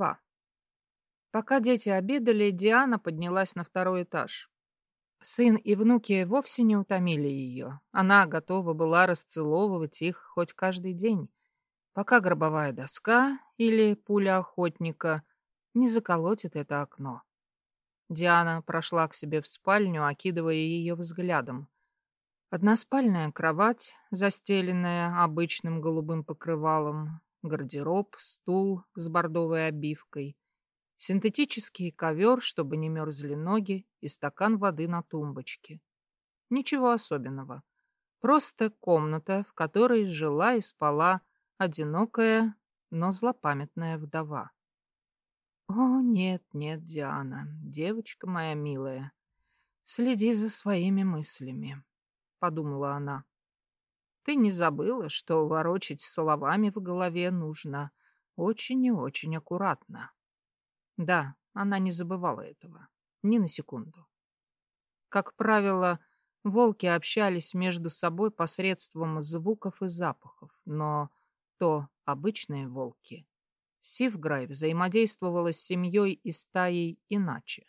2. Пока дети обедали, Диана поднялась на второй этаж. Сын и внуки вовсе не утомили ее. Она готова была расцеловывать их хоть каждый день, пока гробовая доска или пуля охотника не заколотит это окно. Диана прошла к себе в спальню, окидывая ее взглядом. Односпальная кровать, застеленная обычным голубым покрывалом, гардероб, стул с бордовой обивкой, синтетический ковер, чтобы не мерзли ноги, и стакан воды на тумбочке. Ничего особенного. Просто комната, в которой жила и спала одинокая, но злопамятная вдова. О, нет, нет, Диана, девочка моя милая, следи за своими мыслями, подумала она. Ты не забыла, что ворочать словами в голове нужно очень и очень аккуратно. Да, она не забывала этого. Ни на секунду. Как правило, волки общались между собой посредством звуков и запахов, но то обычные волки, Сивграй взаимодействовала с семьей и стаей иначе.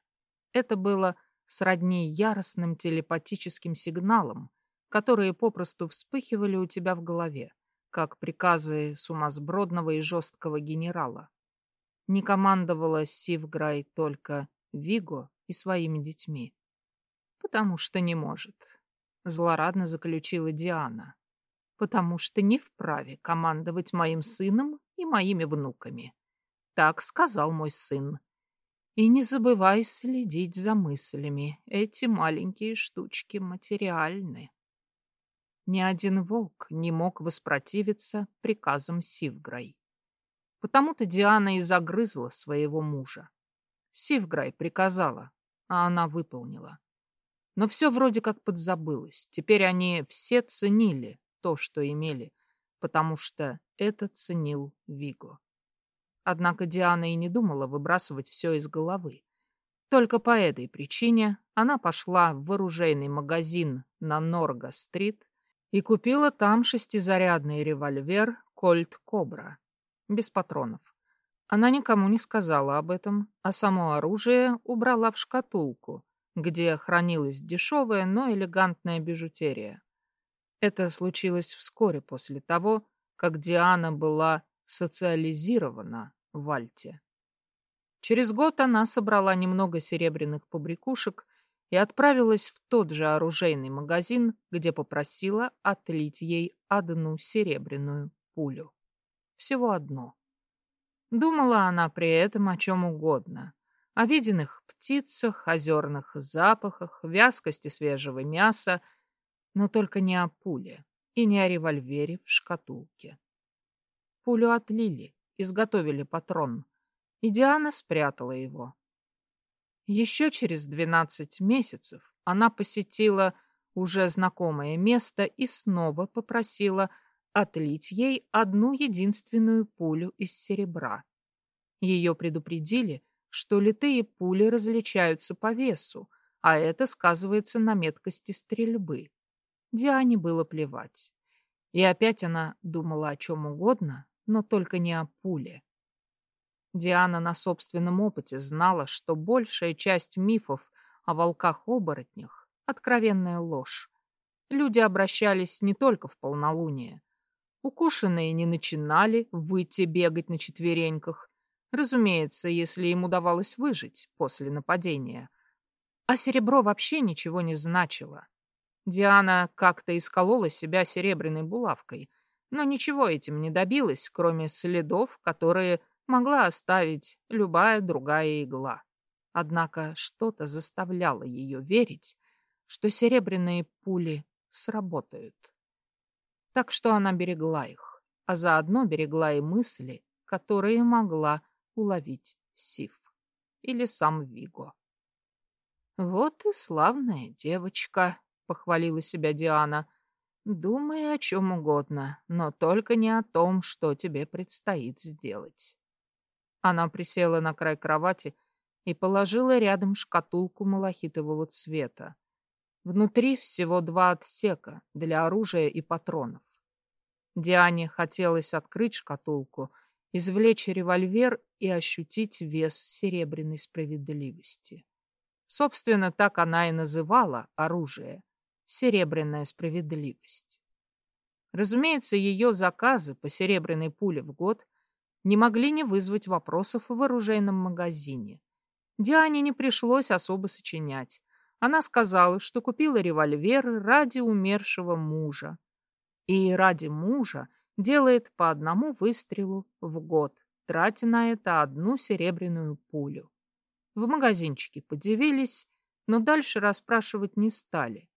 Это было сродни яростным телепатическим сигналам, которые попросту вспыхивали у тебя в голове, как приказы сумасбродного и жесткого генерала. Не командовала Сивграй только Виго и своими детьми. «Потому что не может», — злорадно заключила Диана. «Потому что не вправе командовать моим сыном и моими внуками. Так сказал мой сын. И не забывай следить за мыслями. Эти маленькие штучки материальны. Ни один волк не мог воспротивиться приказам Сивграй. Потому-то Диана и загрызла своего мужа. Сивграй приказала, а она выполнила. Но все вроде как подзабылось. Теперь они все ценили то, что имели, потому что это ценил Виго. Однако Диана и не думала выбрасывать все из головы. Только по этой причине она пошла в оружейный магазин на Норга-стрит и купила там шестизарядный револьвер «Кольт Кобра» без патронов. Она никому не сказала об этом, а само оружие убрала в шкатулку, где хранилась дешевая, но элегантная бижутерия. Это случилось вскоре после того, как Диана была социализирована в Альте. Через год она собрала немного серебряных побрякушек и отправилась в тот же оружейный магазин, где попросила отлить ей одну серебряную пулю. Всего одну. Думала она при этом о чем угодно. О виденных птицах, озерных запахах, вязкости свежего мяса, но только не о пуле и не о револьвере в шкатулке. Пулю отлили, изготовили патрон, и Диана спрятала его. Еще через двенадцать месяцев она посетила уже знакомое место и снова попросила отлить ей одну единственную пулю из серебра. Ее предупредили, что литые пули различаются по весу, а это сказывается на меткости стрельбы. Диане было плевать. И опять она думала о чем угодно, но только не о пуле. Диана на собственном опыте знала, что большая часть мифов о волках-оборотнях — откровенная ложь. Люди обращались не только в полнолуние. Укушенные не начинали выйти бегать на четвереньках, разумеется, если им удавалось выжить после нападения. А серебро вообще ничего не значило. Диана как-то исколола себя серебряной булавкой, но ничего этим не добилась, кроме следов, которые могла оставить любая другая игла. Однако что-то заставляло ее верить, что серебряные пули сработают. Так что она берегла их, а заодно берегла и мысли, которые могла уловить Сив или сам Виго. «Вот и славная девочка», похвалила себя Диана. Думай о чем угодно, но только не о том, что тебе предстоит сделать. Она присела на край кровати и положила рядом шкатулку малахитового цвета. Внутри всего два отсека для оружия и патронов. Диане хотелось открыть шкатулку извлечь револьвер и ощутить вес серебряной справедливости. Собственно, так она и называла оружие — серебряная справедливость. Разумеется, ее заказы по серебряной пуле в год не могли не вызвать вопросов в оружейном магазине. Диане не пришлось особо сочинять. Она сказала, что купила револьвер ради умершего мужа. И ради мужа делает по одному выстрелу в год, тратя на это одну серебряную пулю. В магазинчике подивились, но дальше расспрашивать не стали.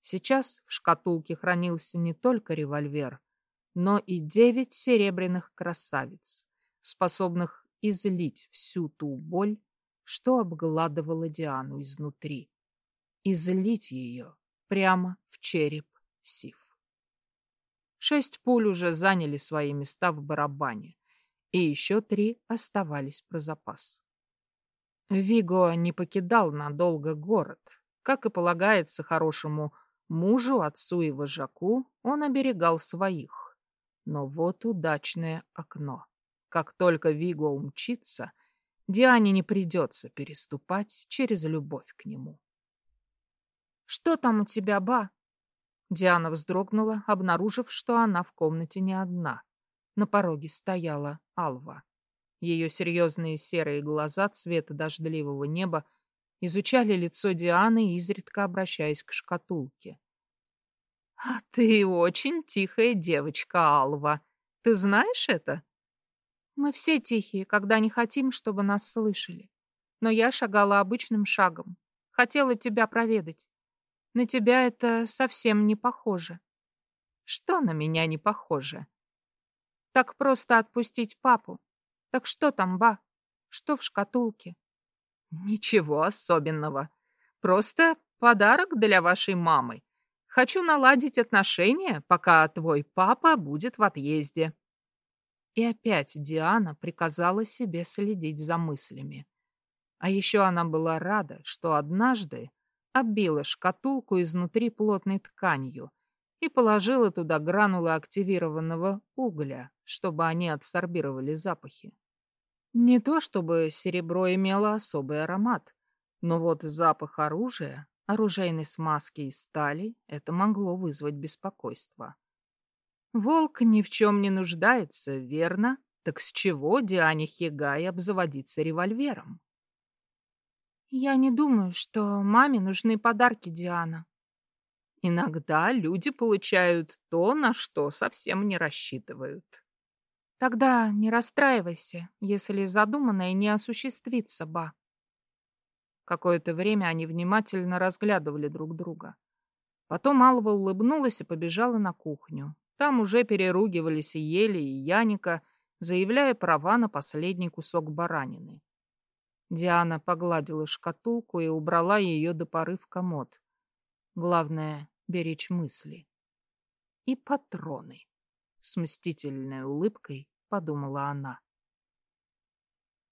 Сейчас в шкатулке хранился не только револьвер, но и девять серебряных красавиц, способных излить всю ту боль, что обгладывала Диану изнутри, излить ее прямо в череп Сив. Шесть пуль уже заняли свои места в барабане, и еще три оставались про запас. Виго не покидал надолго город. Как и полагается хорошему мужу, отцу и вожаку, он оберегал своих. Но вот удачное окно. Как только Виго умчится, Диане не придется переступать через любовь к нему. «Что там у тебя, ба?» Диана вздрогнула, обнаружив, что она в комнате не одна. На пороге стояла Алва. Ее серьезные серые глаза цвета дождливого неба изучали лицо Дианы, изредка обращаясь к шкатулке. «А ты очень тихая девочка, Алва. Ты знаешь это?» «Мы все тихие, когда не хотим, чтобы нас слышали. Но я шагала обычным шагом. Хотела тебя проведать. На тебя это совсем не похоже. Что на меня не похоже? Так просто отпустить папу. Так что там, ба? Что в шкатулке? Ничего особенного. Просто подарок для вашей мамы. Хочу наладить отношения, пока твой папа будет в отъезде. И опять Диана приказала себе следить за мыслями. А еще она была рада, что однажды оббила шкатулку изнутри плотной тканью и положила туда гранулы активированного угля, чтобы они адсорбировали запахи. Не то чтобы серебро имело особый аромат, но вот запах оружия, оружейной смазки и стали, это могло вызвать беспокойство. Волк ни в чем не нуждается, верно? Так с чего Диане Хигай обзаводиться револьвером? Я не думаю, что маме нужны подарки, Диана. Иногда люди получают то, на что совсем не рассчитывают. Тогда не расстраивайся, если задуманное не осуществится, ба. Какое-то время они внимательно разглядывали друг друга. Потом Алва улыбнулась и побежала на кухню. Там уже переругивались и Ели, и Яника, заявляя права на последний кусок баранины. Диана погладила шкатулку и убрала ее до поры в комод. Главное — беречь мысли. И патроны. С мстительной улыбкой подумала она.